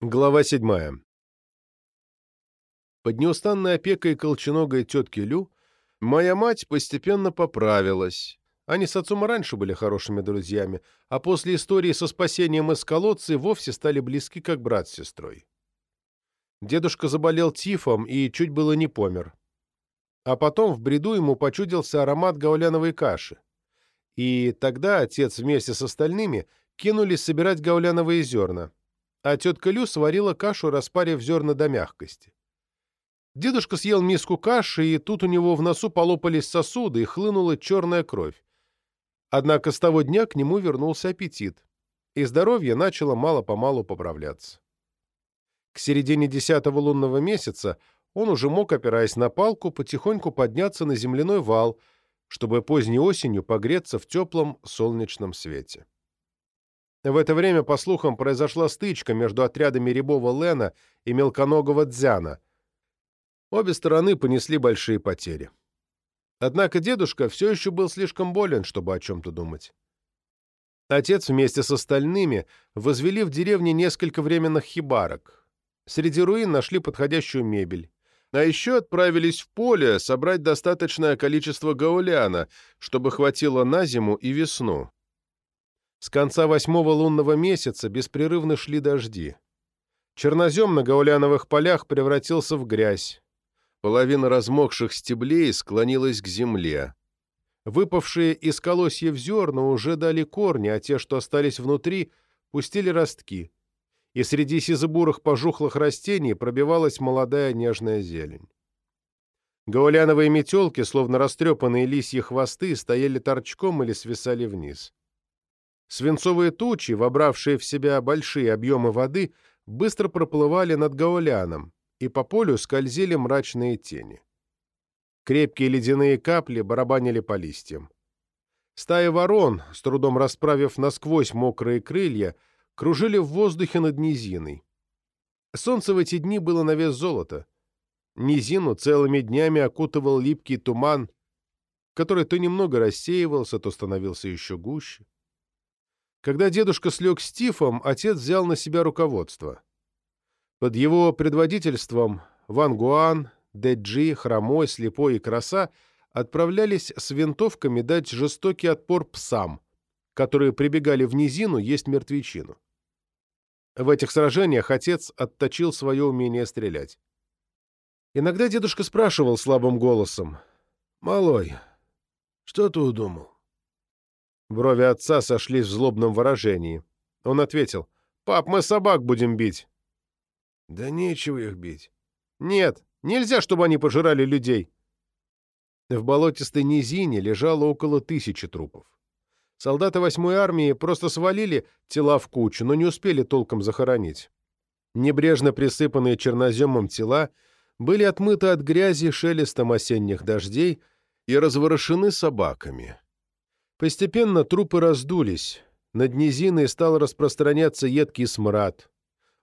Глава 7. Под неустанной опекой колченогой тетки Лю моя мать постепенно поправилась. Они с отцом раньше были хорошими друзьями, а после истории со спасением из колодца вовсе стали близки, как брат с сестрой. Дедушка заболел тифом и чуть было не помер. А потом в бреду ему почудился аромат гауляновой каши. И тогда отец вместе с остальными кинулись собирать гауляновые зерна а тетка Лю сварила кашу, распарив зерна до мягкости. Дедушка съел миску каши, и тут у него в носу полопались сосуды, и хлынула черная кровь. Однако с того дня к нему вернулся аппетит, и здоровье начало мало-помалу поправляться. К середине десятого лунного месяца он уже мог, опираясь на палку, потихоньку подняться на земляной вал, чтобы поздней осенью погреться в теплом солнечном свете. В это время, по слухам, произошла стычка между отрядами рябого Лена и мелконогого Дзяна. Обе стороны понесли большие потери. Однако дедушка все еще был слишком болен, чтобы о чем-то думать. Отец вместе с остальными возвели в деревне несколько временных хибарок. Среди руин нашли подходящую мебель. А еще отправились в поле собрать достаточное количество гауляна, чтобы хватило на зиму и весну. С конца восьмого лунного месяца беспрерывно шли дожди. Чернозем на гауляновых полях превратился в грязь. Половина размокших стеблей склонилась к земле. Выпавшие из колосьев зерна уже дали корни, а те, что остались внутри, пустили ростки. И среди сизобурых пожухлых растений пробивалась молодая нежная зелень. Гауляновые метелки, словно растрепанные лисьи хвосты, стояли торчком или свисали вниз. Свинцовые тучи, вобравшие в себя большие объемы воды, быстро проплывали над Гауляном, и по полю скользили мрачные тени. Крепкие ледяные капли барабанили по листьям. Стаи ворон, с трудом расправив насквозь мокрые крылья, кружили в воздухе над низиной. Солнце в эти дни было на вес золота. Низину целыми днями окутывал липкий туман, который то немного рассеивался, то становился еще гуще. Когда дедушка слег с тифом, отец взял на себя руководство. Под его предводительством Ван Гуан, Дэджи, Хромой, Слепой и Краса отправлялись с винтовками дать жестокий отпор псам, которые прибегали в низину есть мертвечину. В этих сражениях отец отточил свое умение стрелять. Иногда дедушка спрашивал слабым голосом, «Малой, что ты удумал?» Брови отца сошлись в злобном выражении. Он ответил, «Пап, мы собак будем бить». «Да нечего их бить». «Нет, нельзя, чтобы они пожирали людей». В болотистой низине лежало около тысячи трупов. Солдаты восьмой армии просто свалили тела в кучу, но не успели толком захоронить. Небрежно присыпанные черноземом тела были отмыты от грязи шелестом осенних дождей и разворошены собаками. Постепенно трупы раздулись, над низиной стал распространяться едкий смрад.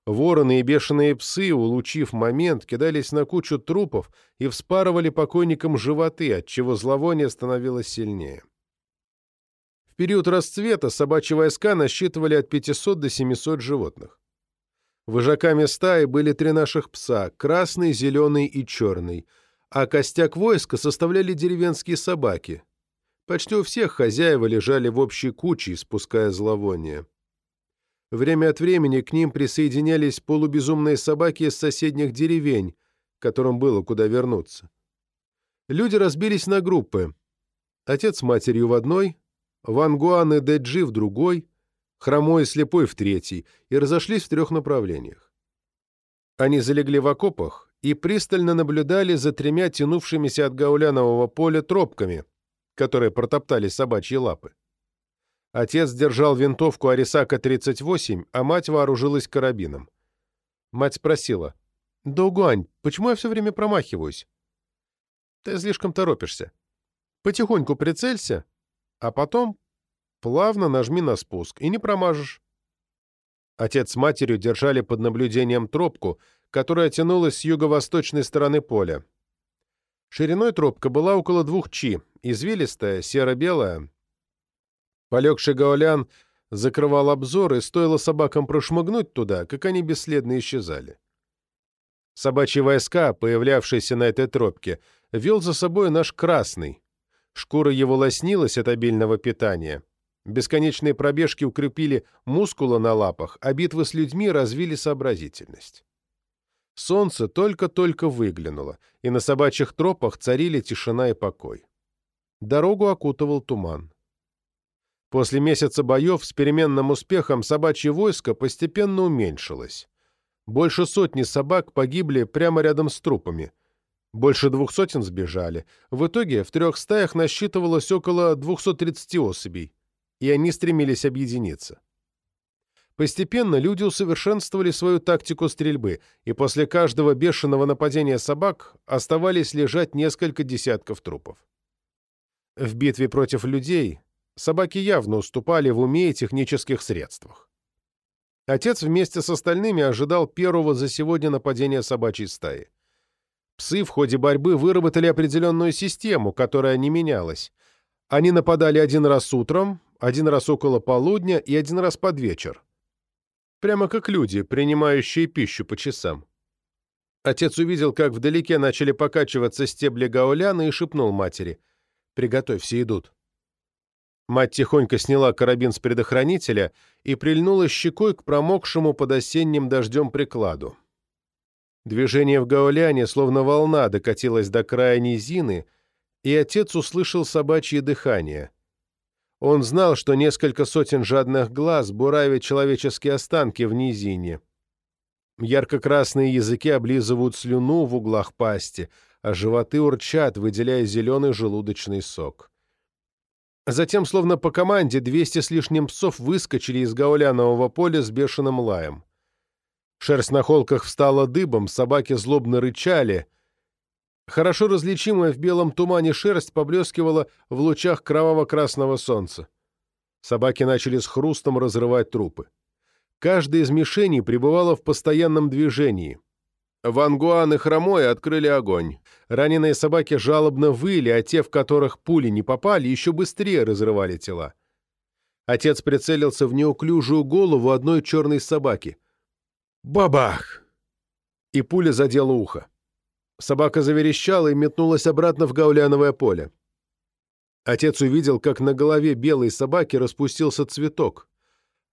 Вороны и бешеные псы, улучив момент, кидались на кучу трупов и вспарывали покойникам животы, отчего зловоние становилось сильнее. В период расцвета собачьи войска насчитывали от 500 до 700 животных. Вожаками стаи были три наших пса – красный, зеленый и черный, а костяк войска составляли деревенские собаки – Почти у всех хозяева лежали в общей куче, испуская зловоние. Время от времени к ним присоединялись полубезумные собаки из соседних деревень, которым было куда вернуться. Люди разбились на группы. Отец с матерью в одной, Ван Гуан и Дэджи в другой, Хромой и Слепой в третьей, и разошлись в трех направлениях. Они залегли в окопах и пристально наблюдали за тремя тянувшимися от гаулянового поля тропками, которые протоптали собачьи лапы. Отец держал винтовку Арисака-38, а мать вооружилась карабином. Мать спросила, «Доугуань, почему я все время промахиваюсь?» «Ты слишком торопишься. Потихоньку прицелься, а потом плавно нажми на спуск, и не промажешь». Отец с матерью держали под наблюдением тропку, которая тянулась с юго-восточной стороны поля. Шириной тропка была около двух чи, извилистая, серо-белая. Полегший гаулян закрывал обзор, и стоило собакам прошмыгнуть туда, как они бесследно исчезали. Собачьи войска, появлявшиеся на этой тропке, вел за собой наш красный. Шкура его лоснилась от обильного питания. Бесконечные пробежки укрепили мускулы на лапах, а битвы с людьми развили сообразительность. Солнце только-только выглянуло, и на собачьих тропах царили тишина и покой. Дорогу окутывал туман. После месяца боев с переменным успехом собачье войско постепенно уменьшилось. Больше сотни собак погибли прямо рядом с трупами. Больше двух сотен сбежали. В итоге в трех стаях насчитывалось около 230 особей, и они стремились объединиться. Постепенно люди усовершенствовали свою тактику стрельбы, и после каждого бешеного нападения собак оставались лежать несколько десятков трупов. В битве против людей собаки явно уступали в уме и технических средствах. Отец вместе с остальными ожидал первого за сегодня нападения собачьей стаи. Псы в ходе борьбы выработали определенную систему, которая не менялась. Они нападали один раз утром, один раз около полудня и один раз под вечер. Прямо как люди, принимающие пищу по часам. Отец увидел, как вдалеке начали покачиваться стебли гауляна и шепнул матери «Приготовь, все идут». Мать тихонько сняла карабин с предохранителя и прильнула щекой к промокшему под осенним дождем прикладу. Движение в гауляне, словно волна, докатилось до края низины, и отец услышал собачье дыхание. Он знал, что несколько сотен жадных глаз буравят человеческие останки в низине. Ярко-красные языки облизывают слюну в углах пасти, а животы урчат, выделяя зеленый желудочный сок. Затем, словно по команде, двести с лишним псов выскочили из гаулянового поля с бешеным лаем. Шерсть на холках встала дыбом, собаки злобно рычали. Хорошо различимая в белом тумане шерсть поблескивала в лучах кроваво-красного солнца. Собаки начали с хрустом разрывать трупы. Каждая из мишеней пребывала в постоянном движении. Ван Гуан и Хромой открыли огонь. Раненые собаки жалобно выли, а те, в которых пули не попали, еще быстрее разрывали тела. Отец прицелился в неуклюжую голову одной черной собаки. Бабах! И пуля задела ухо. Собака заверещала и метнулась обратно в гауляновое поле. Отец увидел, как на голове белой собаки распустился цветок.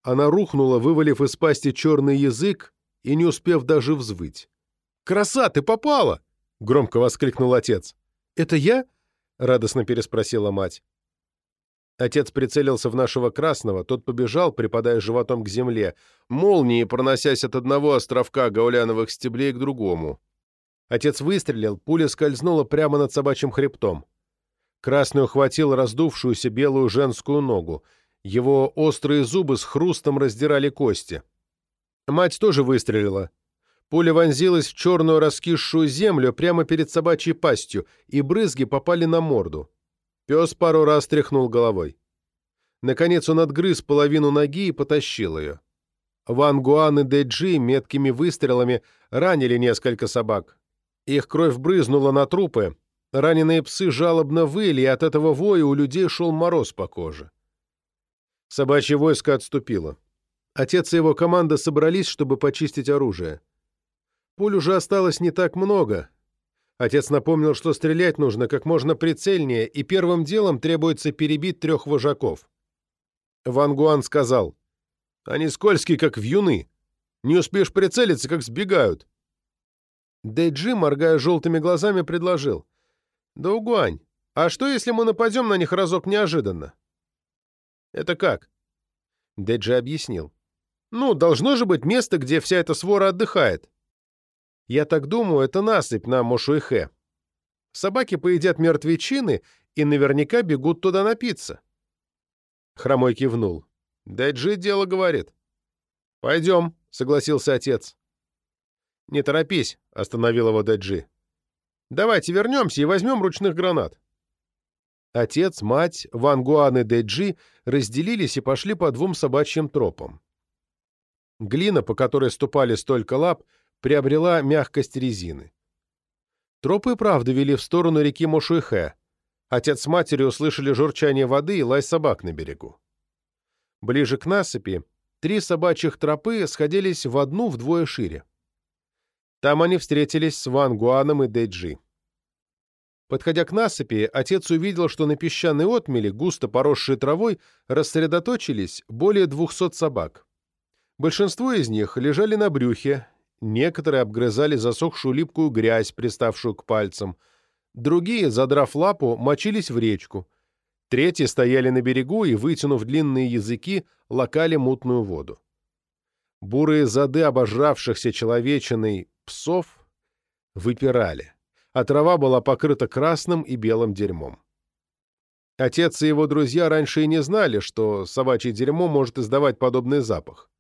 Она рухнула, вывалив из пасти черный язык и не успев даже взвыть. «Краса, ты попала!» — громко воскликнул отец. «Это я?» — радостно переспросила мать. Отец прицелился в нашего красного, тот побежал, припадая животом к земле, молнией проносясь от одного островка гауляновых стеблей к другому. Отец выстрелил, пуля скользнула прямо над собачьим хребтом. Красный ухватил раздувшуюся белую женскую ногу. Его острые зубы с хрустом раздирали кости. Мать тоже выстрелила, Пуля вонзилась в черную раскисшую землю прямо перед собачьей пастью, и брызги попали на морду. Пес пару раз тряхнул головой. Наконец он отгрыз половину ноги и потащил ее. Ван Гуан и Дэджи меткими выстрелами ранили несколько собак. Их кровь брызнула на трупы, раненые псы жалобно выли, и от этого воя у людей шел мороз по коже. Собачье войско отступило. Отец и его команда собрались, чтобы почистить оружие. Пуль уже осталось не так много. Отец напомнил, что стрелять нужно как можно прицельнее, и первым делом требуется перебить трех вожаков. Ван Гуан сказал, «Они скользкие, как вьюны. Не успеешь прицелиться, как сбегают». Дэйджи, моргая желтыми глазами, предложил, «Да, Угуань, а что, если мы нападем на них разок неожиданно?» «Это как?» Дэйджи объяснил. «Ну, должно же быть место, где вся эта свора отдыхает. Я так думаю, это насыпь на Мошуйхе. Собаки поедят мертвечины и наверняка бегут туда напиться. Хромой кивнул. Дайджи дело говорит. «Пойдем», — согласился отец. «Не торопись», — остановил его Дайджи. «Давайте вернемся и возьмем ручных гранат». Отец, мать, Ван Гуан и Дэджи разделились и пошли по двум собачьим тропам. Глина, по которой ступали столько лап, — приобрела мягкость резины. Тропы правда вели в сторону реки Мошуйхэ. Отец с матерью услышали журчание воды и лай собак на берегу. Ближе к насыпи три собачьих тропы сходились в одну вдвое шире. Там они встретились с Ван Гуаном и Дэджи. Подходя к насыпи, отец увидел, что на песчаной отмели, густо поросшей травой, рассредоточились более двухсот собак. Большинство из них лежали на брюхе, некоторые обгрызали засохшую липкую грязь, приставшую к пальцам, другие, задрав лапу, мочились в речку, третьи стояли на берегу и, вытянув длинные языки, лакали мутную воду. Бурые зады обожравшихся человечиной псов выпирали а трава была покрыта красным и белым дерьмом. Отец и его друзья раньше и не знали, что собачье дерьмо может издавать подобный запах.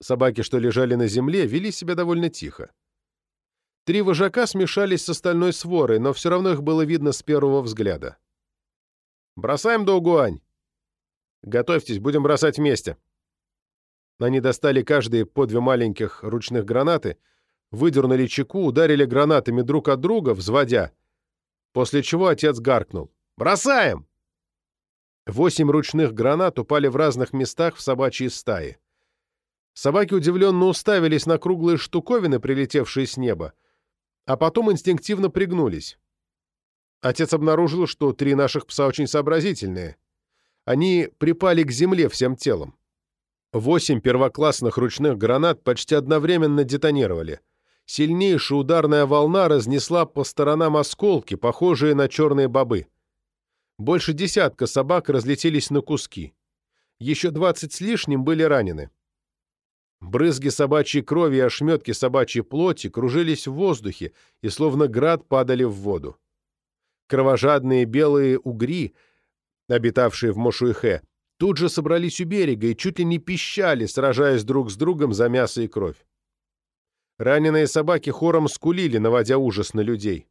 Собаки, что лежали на земле, вели себя довольно тихо. Три вожака смешались с остальной сворой, но все равно их было видно с первого взгляда. «Бросаем Доугуань!» «Готовьтесь, будем бросать вместе!» Они достали каждые по две маленьких ручных гранаты — выдернули чеку, ударили гранатами друг от друга, взводя, после чего отец гаркнул. «Бросаем!» Восемь ручных гранат упали в разных местах в собачьей стае. Собаки удивленно уставились на круглые штуковины, прилетевшие с неба, а потом инстинктивно пригнулись. Отец обнаружил, что три наших пса очень сообразительные. Они припали к земле всем телом. Восемь первоклассных ручных гранат почти одновременно детонировали. Сильнейшая ударная волна разнесла по сторонам осколки, похожие на черные бобы. Больше десятка собак разлетелись на куски. Еще двадцать с лишним были ранены. Брызги собачьей крови и ошметки собачьей плоти кружились в воздухе и словно град падали в воду. Кровожадные белые угри, обитавшие в Мошуихе, тут же собрались у берега и чуть ли не пищали, сражаясь друг с другом за мясо и кровь. Раненые собаки хором скулили, наводя ужас на людей.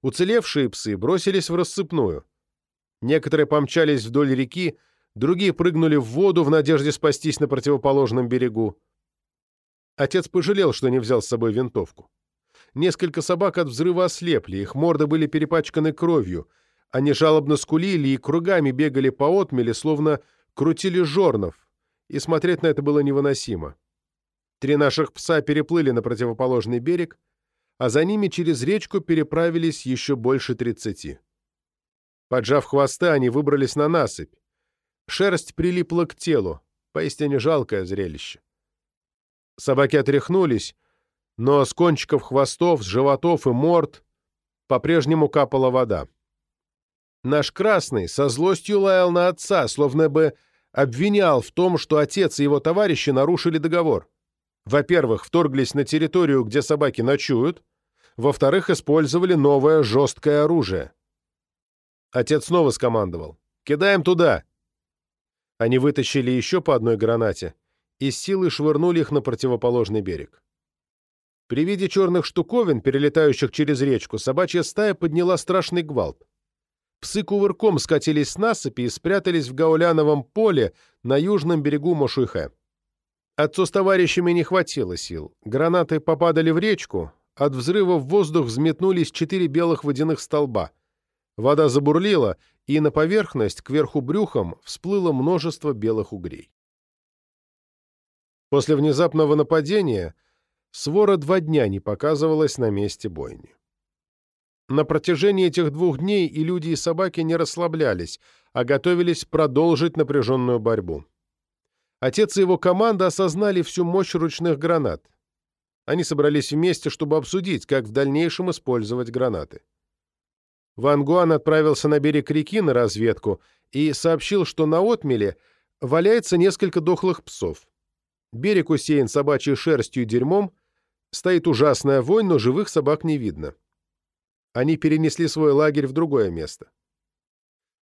Уцелевшие псы бросились в рассыпную. Некоторые помчались вдоль реки, другие прыгнули в воду в надежде спастись на противоположном берегу. Отец пожалел, что не взял с собой винтовку. Несколько собак от взрыва ослепли, их морды были перепачканы кровью. Они жалобно скулили и кругами бегали по отмели, словно крутили жорнов, и смотреть на это было невыносимо. Три наших пса переплыли на противоположный берег, а за ними через речку переправились еще больше тридцати. Поджав хвосты, они выбрались на насыпь. Шерсть прилипла к телу, поистине жалкое зрелище. Собаки отряхнулись, но с кончиков хвостов, с животов и морд по-прежнему капала вода. Наш красный со злостью лаял на отца, словно бы обвинял в том, что отец и его товарищи нарушили договор. Во-первых, вторглись на территорию, где собаки ночуют. Во-вторых, использовали новое жесткое оружие. Отец снова скомандовал. «Кидаем туда!» Они вытащили еще по одной гранате и с силой швырнули их на противоположный берег. При виде черных штуковин, перелетающих через речку, собачья стая подняла страшный гвалт. Псы кувырком скатились с насыпи и спрятались в гауляновом поле на южном берегу Мошуйхэ. Отцу с товарищами не хватило сил. Гранаты попадали в речку, от взрыва в воздух взметнулись четыре белых водяных столба. Вода забурлила, и на поверхность, кверху брюхом, всплыло множество белых угрей. После внезапного нападения свора два дня не показывалась на месте бойни. На протяжении этих двух дней и люди, и собаки не расслаблялись, а готовились продолжить напряженную борьбу. Отец и его команда осознали всю мощь ручных гранат. Они собрались вместе, чтобы обсудить, как в дальнейшем использовать гранаты. Ван Гуан отправился на берег реки на разведку и сообщил, что на отмеле валяется несколько дохлых псов. Берег усеян собачьей шерстью и дерьмом, стоит ужасная вонь, но живых собак не видно. Они перенесли свой лагерь в другое место.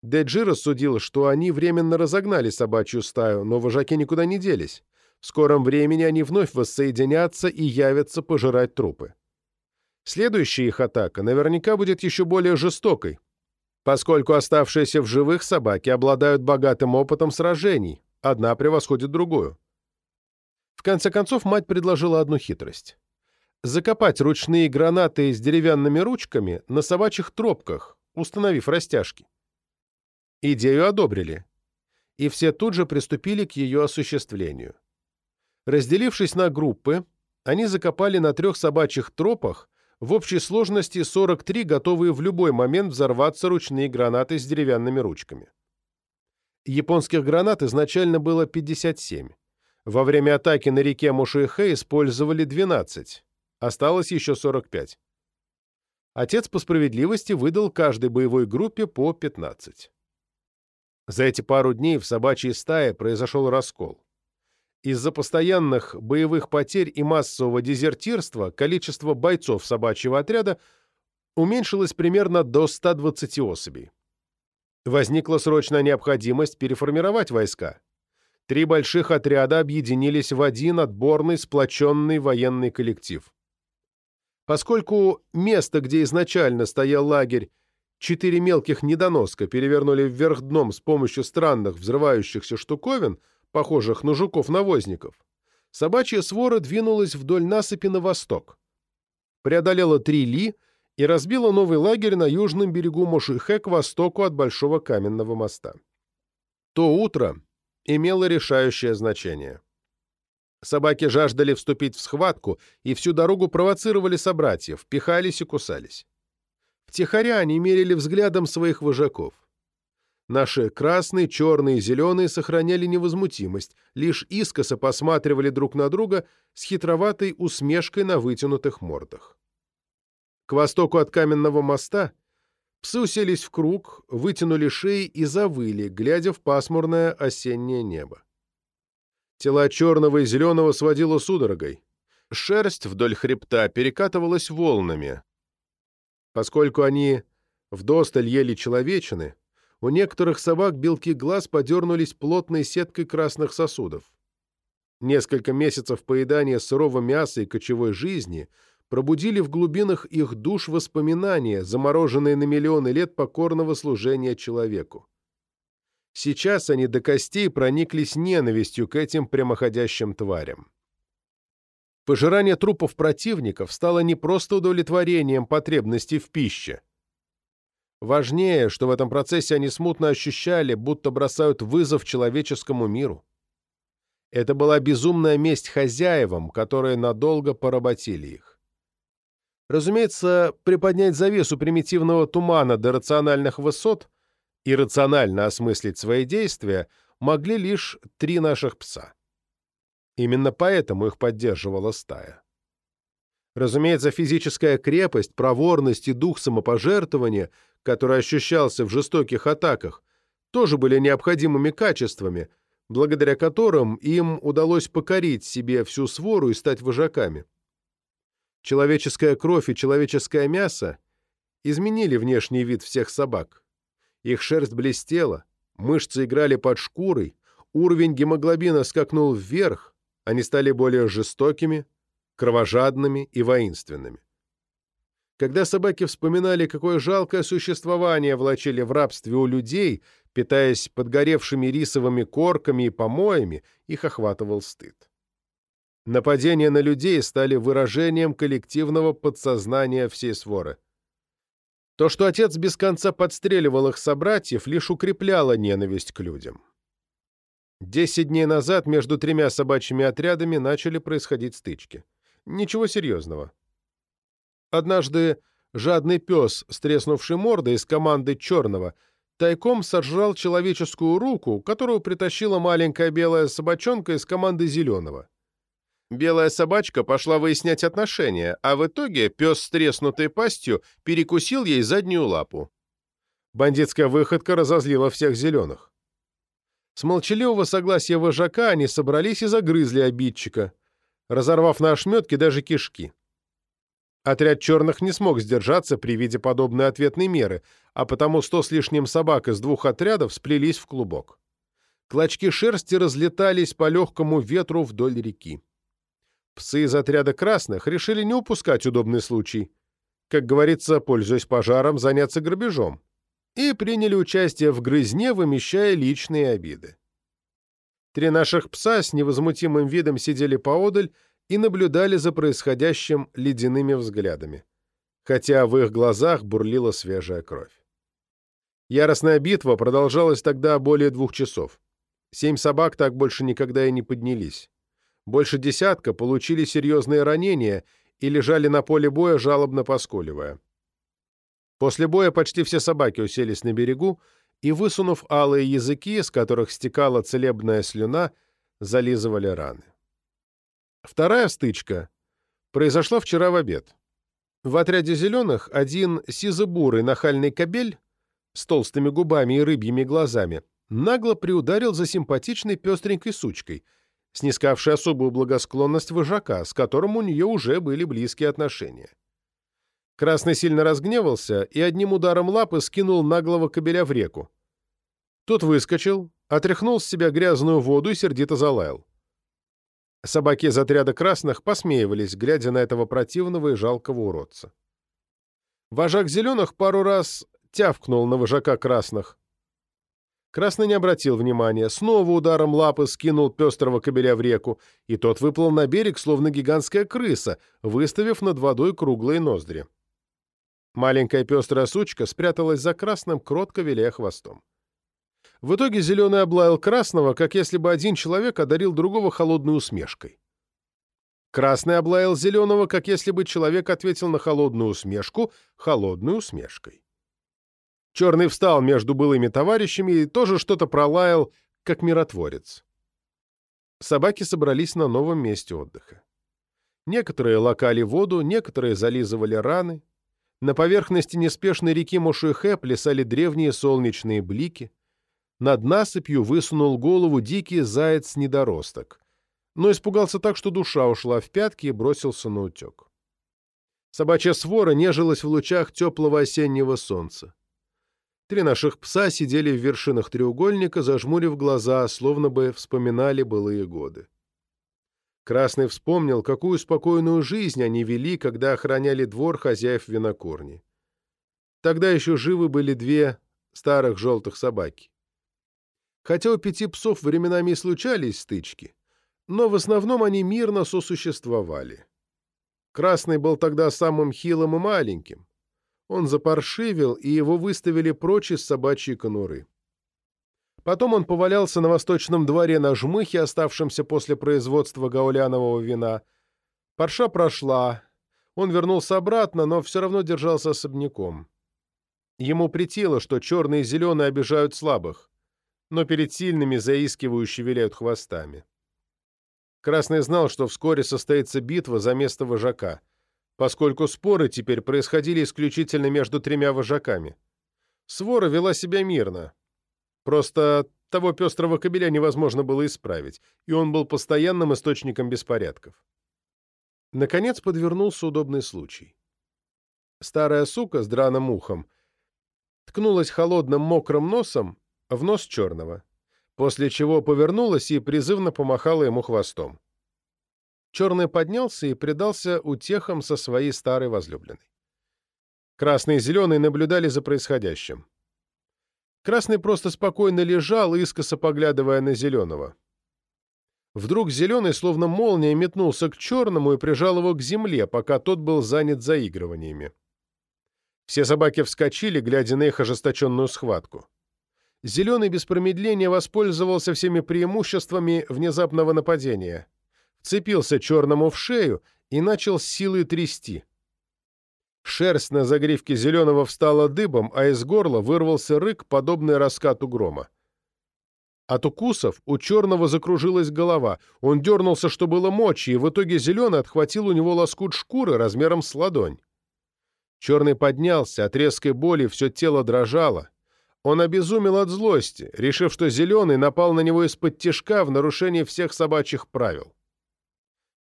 Деджи рассудил, что они временно разогнали собачью стаю, но вожаки никуда не делись. В скором времени они вновь воссоединятся и явятся пожирать трупы. Следующая их атака наверняка будет еще более жестокой, поскольку оставшиеся в живых собаки обладают богатым опытом сражений, одна превосходит другую. В конце концов, мать предложила одну хитрость. Закопать ручные гранаты с деревянными ручками на собачьих тропках, установив растяжки. Идею одобрили. и все тут же приступили к ее осуществлению. Разделившись на группы, они закопали на трех собачьих тропах в общей сложности 43 готовые в любой момент взорваться ручные гранаты с деревянными ручками. Японских гранат изначально было 57. Во время атаки на реке Мушиэхэ использовали 12. Осталось еще 45. Отец по справедливости выдал каждой боевой группе по 15. За эти пару дней в собачьей стае произошел раскол. Из-за постоянных боевых потерь и массового дезертирства количество бойцов собачьего отряда уменьшилось примерно до 120 особей. Возникла срочная необходимость переформировать войска. Три больших отряда объединились в один отборный сплоченный военный коллектив. Поскольку место, где изначально стоял лагерь, четыре мелких недоноска перевернули вверх дном с помощью странных взрывающихся штуковин, похожих на жуков-навозников, собачья свора двинулась вдоль насыпи на восток. Преодолела три ли и разбила новый лагерь на южном берегу Мошихе к востоку от Большого каменного моста. То утро имело решающее значение. Собаки жаждали вступить в схватку и всю дорогу провоцировали собратьев, пихались и кусались. Втихаря они мерили взглядом своих вожаков. Наши красные, черные и зеленые сохраняли невозмутимость, лишь искоса посматривали друг на друга с хитроватой усмешкой на вытянутых мордах. К востоку от каменного моста псы уселись в круг, вытянули шеи и завыли, глядя в пасмурное осеннее небо. Тела черного и зеленого сводило судорогой. Шерсть вдоль хребта перекатывалась волнами. Поскольку они вдосталь ели человечины, у некоторых собак белки глаз подернулись плотной сеткой красных сосудов. Несколько месяцев поедания сырого мяса и кочевой жизни пробудили в глубинах их душ воспоминания, замороженные на миллионы лет покорного служения человеку. Сейчас они до костей прониклись ненавистью к этим прямоходящим тварям. Пожирание трупов противников стало не просто удовлетворением потребностей в пище. Важнее, что в этом процессе они смутно ощущали, будто бросают вызов человеческому миру. Это была безумная месть хозяевам, которые надолго поработили их. Разумеется, приподнять завесу примитивного тумана до рациональных высот и рационально осмыслить свои действия могли лишь три наших пса. Именно поэтому их поддерживала стая. Разумеется, физическая крепость, проворность и дух самопожертвования, который ощущался в жестоких атаках, тоже были необходимыми качествами, благодаря которым им удалось покорить себе всю свору и стать вожаками. Человеческая кровь и человеческое мясо изменили внешний вид всех собак. Их шерсть блестела, мышцы играли под шкурой, уровень гемоглобина скакнул вверх, они стали более жестокими, кровожадными и воинственными. Когда собаки вспоминали, какое жалкое существование влачили в рабстве у людей, питаясь подгоревшими рисовыми корками и помоями, их охватывал стыд. Нападения на людей стали выражением коллективного подсознания всей своры. То, что отец без конца подстреливал их собратьев, лишь укрепляло ненависть к людям. Десять дней назад между тремя собачьими отрядами начали происходить стычки. Ничего серьезного. Однажды жадный пес, стреснувший мордой из команды черного, тайком сожрал человеческую руку, которую притащила маленькая белая собачонка из команды зеленого. Белая собачка пошла выяснять отношения, а в итоге пес с треснутой пастью перекусил ей заднюю лапу. Бандитская выходка разозлила всех зеленых. С молчаливого согласия вожака они собрались и загрызли обидчика, разорвав на ошметки даже кишки. Отряд черных не смог сдержаться при виде подобной ответной меры, а потому сто с лишним собак из двух отрядов сплелись в клубок. Клочки шерсти разлетались по легкому ветру вдоль реки. Псы из отряда красных решили не упускать удобный случай. Как говорится, пользуясь пожаром, заняться грабежом. И приняли участие в грызне, вымещая личные обиды. Три наших пса с невозмутимым видом сидели поодаль и наблюдали за происходящим ледяными взглядами, хотя в их глазах бурлила свежая кровь. Яростная битва продолжалась тогда более двух часов. Семь собак так больше никогда и не поднялись. Больше десятка получили серьезные ранения и лежали на поле боя, жалобно поскуливая. После боя почти все собаки уселись на берегу и, высунув алые языки, с которых стекала целебная слюна, зализывали раны. Вторая стычка произошла вчера в обед. В отряде «зеленых» один сизобурый нахальный кобель с толстыми губами и рыбьими глазами нагло приударил за симпатичной пестренькой сучкой, снискавшей особую благосклонность вожака, с которым у нее уже были близкие отношения. Красный сильно разгневался и одним ударом лапы скинул наглого кобеля в реку. Тот выскочил, отряхнул с себя грязную воду и сердито залаял. Собаки из отряда красных посмеивались, глядя на этого противного и жалкого уродца. Вожак зеленых пару раз тявкнул на вожака красных. Красный не обратил внимания, снова ударом лапы скинул пестрого кобеля в реку, и тот выплыл на берег, словно гигантская крыса, выставив над водой круглые ноздри. Маленькая пестрая сучка спряталась за красным, кротко виляя хвостом. В итоге Зеленый облаял Красного, как если бы один человек одарил другого холодной усмешкой. Красный облаял Зеленого, как если бы человек ответил на холодную усмешку холодной усмешкой. Черный встал между былыми товарищами и тоже что-то пролаял, как миротворец. Собаки собрались на новом месте отдыха. Некоторые лакали воду, некоторые зализывали раны. На поверхности неспешной реки Мошуэхэ плясали древние солнечные блики над насыпью высунул голову дикий заяц-недоросток, но испугался так, что душа ушла в пятки и бросился на утек. Собачья свора нежилась в лучах теплого осеннего солнца. Три наших пса сидели в вершинах треугольника, зажмурив глаза, словно бы вспоминали былые годы. Красный вспомнил, какую спокойную жизнь они вели, когда охраняли двор хозяев винокурни. Тогда еще живы были две старых желтых собаки. Хотя у пяти псов временами и случались стычки, но в основном они мирно сосуществовали. Красный был тогда самым хилым и маленьким. Он запаршивил, и его выставили прочь из собачьей конуры. Потом он повалялся на восточном дворе на жмыхе, оставшемся после производства гаулянового вина. Парша прошла. Он вернулся обратно, но все равно держался особняком. Ему притило, что черные и зеленые обижают слабых но перед сильными заискивающе виляют хвостами. Красный знал, что вскоре состоится битва за место вожака, поскольку споры теперь происходили исключительно между тремя вожаками. Свора вела себя мирно. Просто того пестрого кобеля невозможно было исправить, и он был постоянным источником беспорядков. Наконец подвернулся удобный случай. Старая сука с драным ухом ткнулась холодным мокрым носом в нос черного, после чего повернулась и призывно помахала ему хвостом. Черный поднялся и предался утехам со своей старой возлюбленной. Красный и зеленый наблюдали за происходящим. Красный просто спокойно лежал, искоса поглядывая на зеленого. Вдруг зеленый, словно молния, метнулся к черному и прижал его к земле, пока тот был занят заигрываниями. Все собаки вскочили, глядя на их ожесточенную схватку. Зеленый без промедления воспользовался всеми преимуществами внезапного нападения. Вцепился черному в шею и начал с силой трясти. Шерсть на загривке зеленого встала дыбом, а из горла вырвался рык, подобный раскату грома. От укусов у черного закружилась голова. Он дернулся, что было мочи, и в итоге зеленый отхватил у него лоскут шкуры размером с ладонь. Черный поднялся, от резкой боли все тело дрожало. Он обезумел от злости, решив, что Зеленый напал на него из-под тишка в нарушение всех собачьих правил.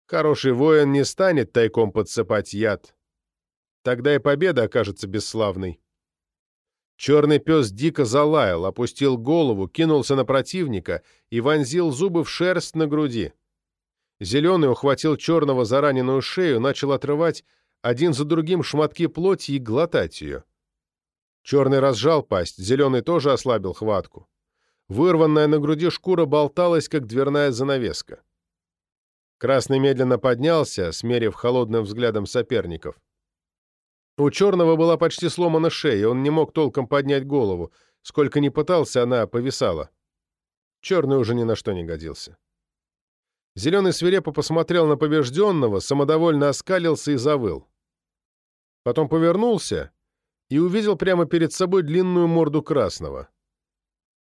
Хороший воин не станет тайком подсыпать яд. Тогда и победа окажется бесславной. Черный пес дико залаял, опустил голову, кинулся на противника и вонзил зубы в шерсть на груди. Зеленый ухватил черного за раненую шею, начал отрывать один за другим шматки плоти и глотать ее. Черный разжал пасть, зеленый тоже ослабил хватку. Вырванная на груди шкура болталась, как дверная занавеска. Красный медленно поднялся, смерив холодным взглядом соперников. У черного была почти сломана шея, он не мог толком поднять голову. Сколько ни пытался, она повисала. Черный уже ни на что не годился. Зеленый свирепо посмотрел на побежденного, самодовольно оскалился и завыл. Потом повернулся и увидел прямо перед собой длинную морду красного.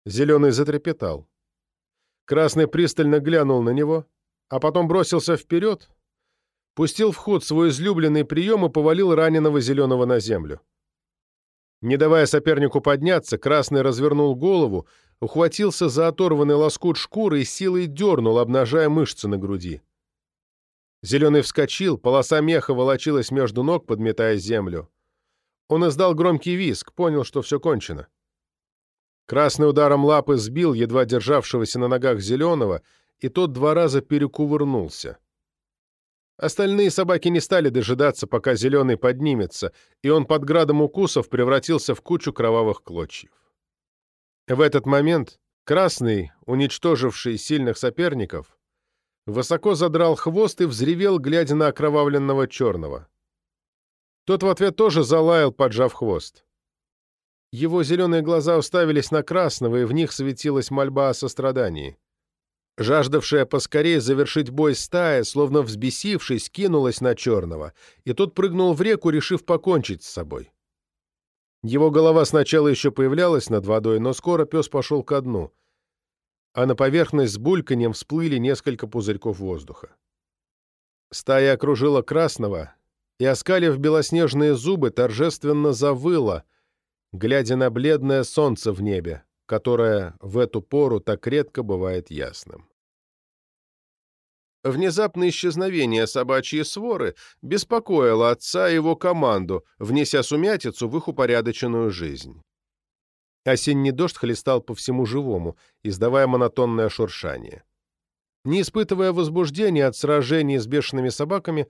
Зеленый затрепетал. Красный пристально глянул на него, а потом бросился вперед, пустил в ход свой излюбленный прием и повалил раненого зеленого на землю. Не давая сопернику подняться, Красный развернул голову, ухватился за оторванный лоскут шкуры и силой дернул, обнажая мышцы на груди. Зеленый вскочил, полоса меха волочилась между ног, подметая землю. Он издал громкий визг, понял, что все кончено. Красный ударом лапы сбил едва державшегося на ногах зеленого, и тот два раза перекувырнулся. Остальные собаки не стали дожидаться, пока зеленый поднимется, и он под градом укусов превратился в кучу кровавых клочьев. В этот момент красный, уничтоживший сильных соперников, высоко задрал хвост и взревел, глядя на окровавленного черного. Тот в ответ тоже залаял, поджав хвост. Его зеленые глаза уставились на красного, и в них светилась мольба о сострадании. Жаждавшая поскорее завершить бой стая, словно взбесившись, кинулась на черного, и тот прыгнул в реку, решив покончить с собой. Его голова сначала еще появлялась над водой, но скоро пес пошел ко дну, а на поверхность с бульканьем всплыли несколько пузырьков воздуха. Стая окружила красного и, оскалив белоснежные зубы, торжественно завыла, глядя на бледное солнце в небе, которое в эту пору так редко бывает ясным. Внезапное исчезновение собачьей своры беспокоило отца и его команду, внеся сумятицу в их упорядоченную жизнь. Осенний дождь хлестал по всему живому, издавая монотонное шуршание. Не испытывая возбуждения от сражений с бешеными собаками,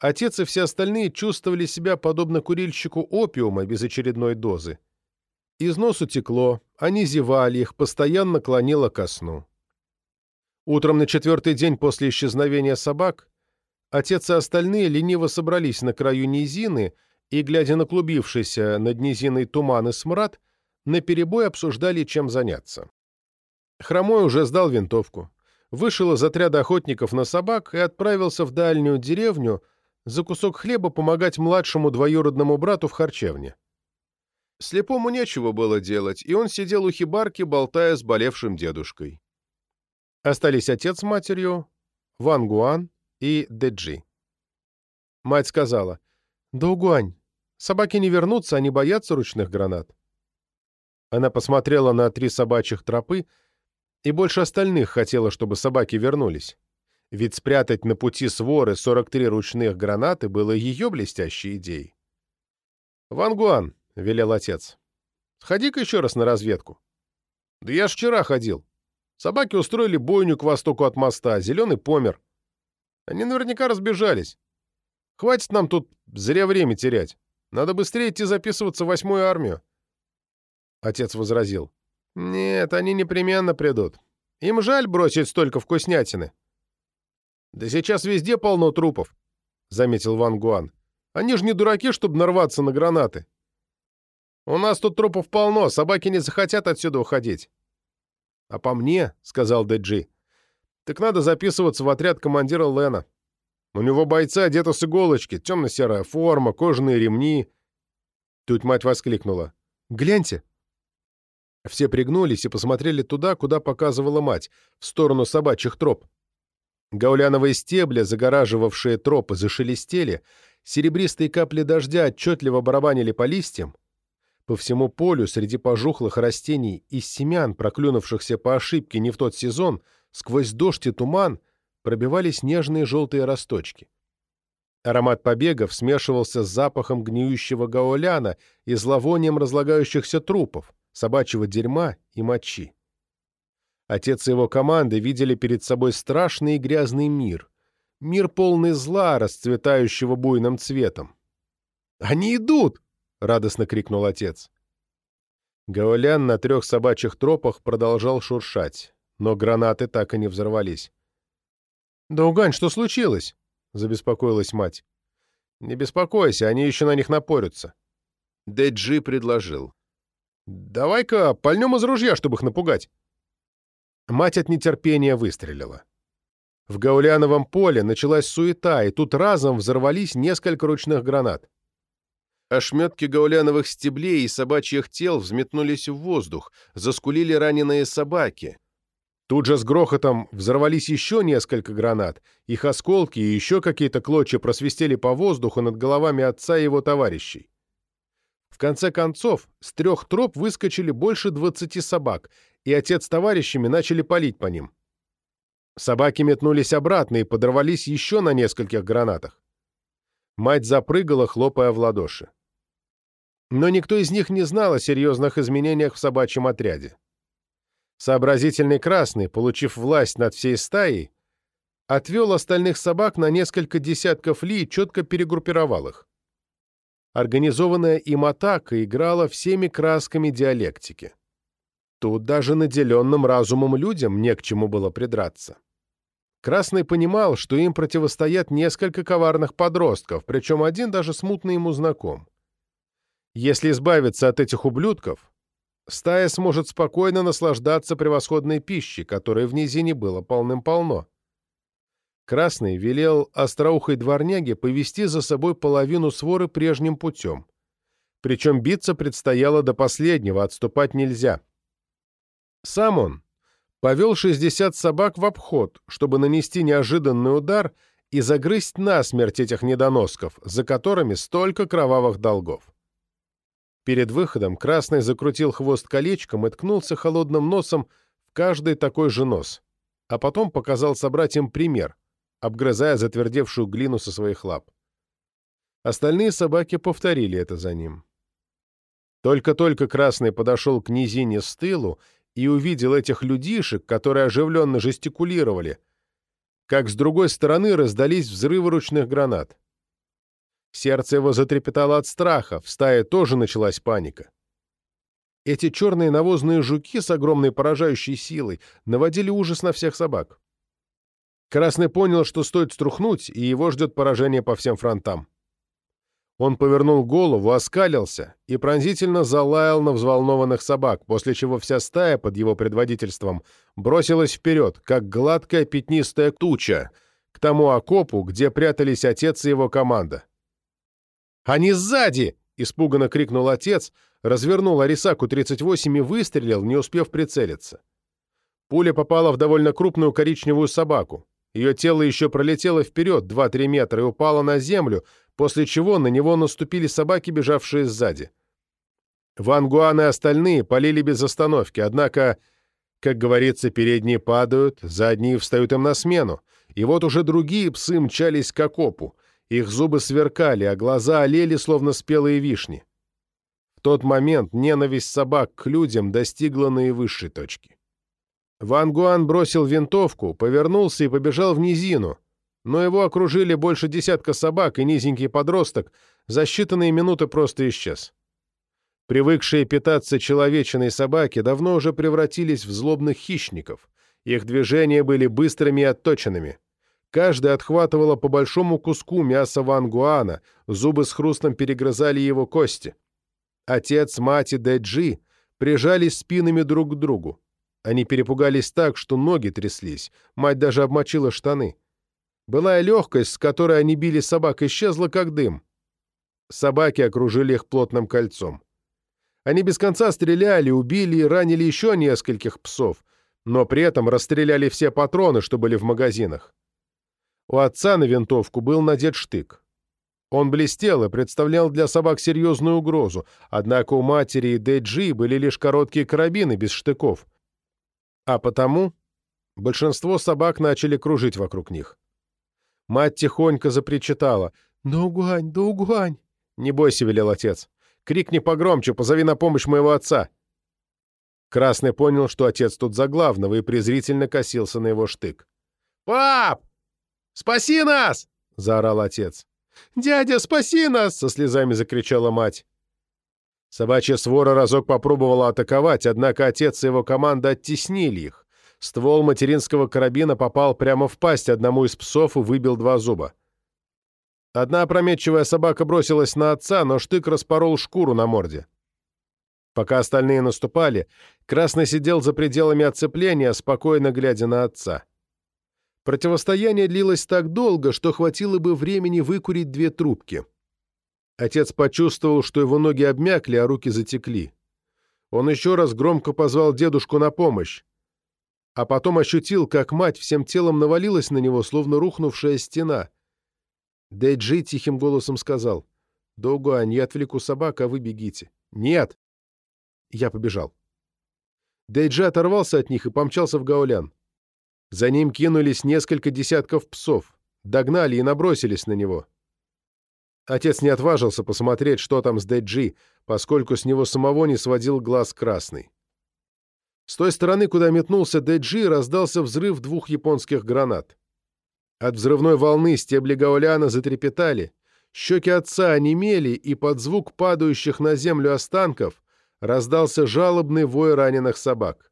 отец и все остальные чувствовали себя подобно курильщику опиума без очередной дозы. Из носу текло, они зевали, их постоянно клонило ко сну. Утром на четвертый день после исчезновения собак отец и остальные лениво собрались на краю низины и, глядя на клубившийся над низиной туман и смрад, наперебой обсуждали, чем заняться. Хромой уже сдал винтовку, вышел из отряда охотников на собак и отправился в дальнюю деревню за кусок хлеба помогать младшему двоюродному брату в харчевне. Слепому нечего было делать, и он сидел у хибарки, болтая с болевшим дедушкой. Остались отец с матерью, Ван Гуан и Дэджи. Мать сказала, «Даугуань, собаки не вернутся, они боятся ручных гранат». Она посмотрела на три собачьих тропы и больше остальных хотела, чтобы собаки вернулись. Ведь спрятать на пути своры 43 ручных гранаты было ее блестящей идеей. «Ван Гуан», — велел отец, — «сходи-ка еще раз на разведку». «Да я ж вчера ходил», Собаки устроили бойню к востоку от моста, зеленый помер. Они наверняка разбежались. Хватит нам тут зря время терять. Надо быстрее идти записываться в восьмую армию. Отец возразил. Нет, они непременно придут. Им жаль бросить столько вкуснятины. Да сейчас везде полно трупов, заметил Ван Гуан. Они же не дураки, чтобы нарваться на гранаты. У нас тут трупов полно, собаки не захотят отсюда уходить. «А по мне», — сказал Дэджи, — «так надо записываться в отряд командира Лена. У него бойцы одеты с иголочки, темно-серая форма, кожаные ремни». Тут мать воскликнула. «Гляньте!» Все пригнулись и посмотрели туда, куда показывала мать, в сторону собачьих троп. Гауляновые стебли, загораживавшие тропы, зашелестели, серебристые капли дождя отчетливо барабанили по листьям, по всему полю среди пожухлых растений и семян, проклюнувшихся по ошибке не в тот сезон, сквозь дождь и туман пробивались нежные желтые росточки. Аромат побегов смешивался с запахом гниющего гаоляна и зловонием разлагающихся трупов, собачьего дерьма и мочи. Отец и его команды видели перед собой страшный и грязный мир. Мир полный зла, расцветающего буйным цветом. «Они идут!» Радостно крикнул отец. Гаулян на трех собачьих тропах продолжал шуршать, но гранаты так и не взорвались. «Даугань, что случилось?» — забеспокоилась мать. «Не беспокойся, они еще на них напорются». Дэджи предложил. «Давай-ка пальнем из ружья, чтобы их напугать». Мать от нетерпения выстрелила. В Гауляновом поле началась суета, и тут разом взорвались несколько ручных гранат. Ошметки гауляновых стеблей и собачьих тел взметнулись в воздух, заскулили раненые собаки. Тут же с грохотом взорвались еще несколько гранат, их осколки и еще какие-то клочья просвистели по воздуху над головами отца и его товарищей. В конце концов, с трех троп выскочили больше двадцати собак, и отец с товарищами начали палить по ним. Собаки метнулись обратно и подорвались еще на нескольких гранатах. Мать запрыгала, хлопая в ладоши. Но никто из них не знал о серьезных изменениях в собачьем отряде. Сообразительный Красный, получив власть над всей стаей, отвел остальных собак на несколько десятков ли и четко перегруппировал их. Организованная им атака играла всеми красками диалектики. Тут даже наделенным разумом людям не к чему было придраться. Красный понимал, что им противостоят несколько коварных подростков, причем один даже смутно ему знаком. Если избавиться от этих ублюдков, стая сможет спокойно наслаждаться превосходной пищей, которой в низине было полным-полно. Красный велел остроухой дворняге повести за собой половину своры прежним путем. Причем биться предстояло до последнего, отступать нельзя. Сам он повел 60 собак в обход, чтобы нанести неожиданный удар и загрызть насмерть этих недоносков, за которыми столько кровавых долгов. Перед выходом Красный закрутил хвост колечком и ткнулся холодным носом в каждый такой же нос, а потом показал собратьям пример, обгрызая затвердевшую глину со своих лап. Остальные собаки повторили это за ним. Только-только Красный подошел к низине с тылу и увидел этих людишек, которые оживленно жестикулировали, как с другой стороны раздались взрывы ручных гранат. Сердце его затрепетало от страха, в стае тоже началась паника. Эти черные навозные жуки с огромной поражающей силой наводили ужас на всех собак. Красный понял, что стоит струхнуть, и его ждет поражение по всем фронтам. Он повернул голову, оскалился и пронзительно залаял на взволнованных собак, после чего вся стая под его предводительством бросилась вперед, как гладкая пятнистая туча, к тому окопу, где прятались отец и его команда. «Они сзади!» — испуганно крикнул отец, развернул Арисаку-38 и выстрелил, не успев прицелиться. Пуля попала в довольно крупную коричневую собаку. Ее тело еще пролетело вперед 2-3 метра и упало на землю, после чего на него наступили собаки, бежавшие сзади. Ван Гуан и остальные полили без остановки, однако, как говорится, передние падают, задние встают им на смену, и вот уже другие псы мчались к окопу, их зубы сверкали, а глаза олели, словно спелые вишни. В тот момент ненависть собак к людям достигла наивысшей точки. Ван Гуан бросил винтовку, повернулся и побежал в низину, но его окружили больше десятка собак, и низенький подросток за считанные минуты просто исчез. Привыкшие питаться человечиной собаки давно уже превратились в злобных хищников. Их движения были быстрыми и отточенными. Каждая отхватывала по большому куску мяса вангуана, зубы с хрустом перегрызали его кости. Отец, мать и Дэджи прижались спинами друг к другу. Они перепугались так, что ноги тряслись, мать даже обмочила штаны. Былая легкость, с которой они били собак, исчезла как дым. Собаки окружили их плотным кольцом. Они без конца стреляли, убили и ранили еще нескольких псов, но при этом расстреляли все патроны, что были в магазинах. У отца на винтовку был надет штык. Он блестел и представлял для собак серьезную угрозу, однако у матери и Дэджи были лишь короткие карабины без штыков. А потому большинство собак начали кружить вокруг них. Мать тихонько запричитала. «Да угань, да угань!» «Не бойся», — велел отец. «Крикни погромче, позови на помощь моего отца!» Красный понял, что отец тут за главного, и презрительно косился на его штык. «Пап!» «Спаси нас!» — заорал отец. «Дядя, спаси нас!» — со слезами закричала мать. Собачья свора разок попробовала атаковать, однако отец и его команда оттеснили их. Ствол материнского карабина попал прямо в пасть одному из псов и выбил два зуба. Одна опрометчивая собака бросилась на отца, но штык распорол шкуру на морде. Пока остальные наступали, Красный сидел за пределами оцепления, спокойно глядя на отца. Противостояние длилось так долго, что хватило бы времени выкурить две трубки. Отец почувствовал, что его ноги обмякли, а руки затекли. Он еще раз громко позвал дедушку на помощь, а потом ощутил, как мать всем телом навалилась на него, словно рухнувшая стена. Дэйджи тихим голосом сказал, «Доугуань, я отвлеку собак, а вы бегите». «Нет!» Я побежал. Дэйджи оторвался от них и помчался в гаолян. За ним кинулись несколько десятков псов, догнали и набросились на него. Отец не отважился посмотреть, что там с Дэйджи, поскольку с него самого не сводил глаз красный. С той стороны, куда метнулся Дэйджи, раздался взрыв двух японских гранат. От взрывной волны стебли гаоляна затрепетали, щеки отца онемели, и под звук падающих на землю останков раздался жалобный вой раненых собак.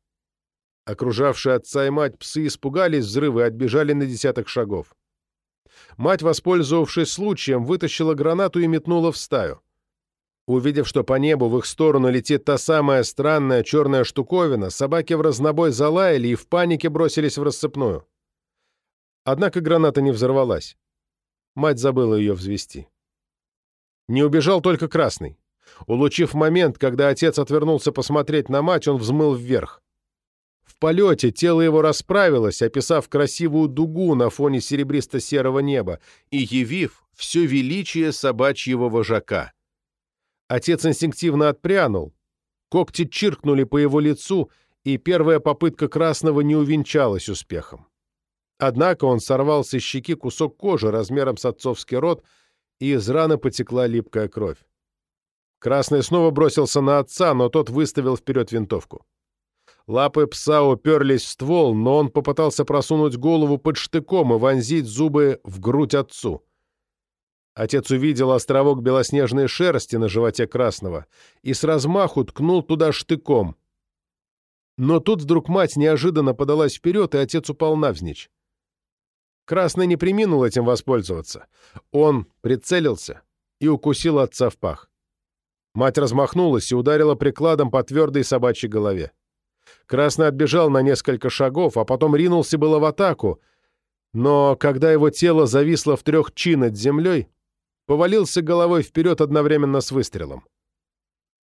Окружавшие отца и мать псы испугались взрыва и отбежали на десяток шагов. Мать, воспользовавшись случаем, вытащила гранату и метнула в стаю. Увидев, что по небу в их сторону летит та самая странная черная штуковина, собаки в разнобой залаяли и в панике бросились в рассыпную. Однако граната не взорвалась. Мать забыла ее взвести. Не убежал только Красный. Улучив момент, когда отец отвернулся посмотреть на мать, он взмыл вверх. Полете тело его расправилось, описав красивую дугу на фоне серебристо-серого неба и явив все величие собачьего вожака. Отец инстинктивно отпрянул. Когти чиркнули по его лицу, и первая попытка красного не увенчалась успехом. Однако он сорвал со щеки кусок кожи размером с отцовский рот, и из раны потекла липкая кровь. Красный снова бросился на отца, но тот выставил вперед винтовку. Лапы пса уперлись в ствол, но он попытался просунуть голову под штыком и вонзить зубы в грудь отцу. Отец увидел островок белоснежной шерсти на животе красного и с размаху ткнул туда штыком. Но тут вдруг мать неожиданно подалась вперед, и отец упал навзничь. Красный не приминул этим воспользоваться. Он прицелился и укусил отца в пах. Мать размахнулась и ударила прикладом по твердой собачьей голове. Красный отбежал на несколько шагов, а потом ринулся было в атаку, но когда его тело зависло в трех чи над землей, повалился головой вперед одновременно с выстрелом.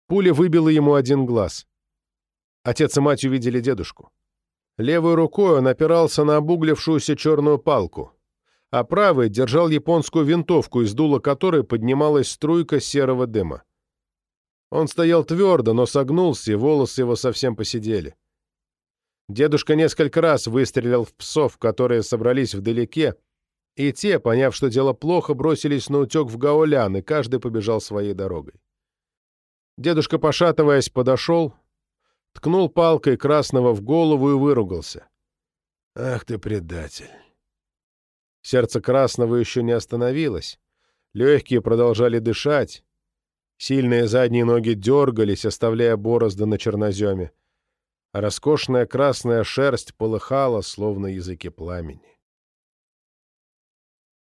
Пуля выбила ему один глаз. Отец и мать увидели дедушку. Левой рукой он опирался на обуглившуюся черную палку, а правой держал японскую винтовку, из дула которой поднималась струйка серого дыма. Он стоял твердо, но согнулся, и волосы его совсем посидели. Дедушка несколько раз выстрелил в псов, которые собрались вдалеке, и те, поняв, что дело плохо, бросились на утек в Гаулян, и каждый побежал своей дорогой. Дедушка, пошатываясь, подошел, ткнул палкой красного в голову и выругался. «Ах ты, предатель!» Сердце красного еще не остановилось. Легкие продолжали дышать. Сильные задние ноги дергались, оставляя борозды на черноземе. Роскошная красная шерсть полыхала, словно языки пламени.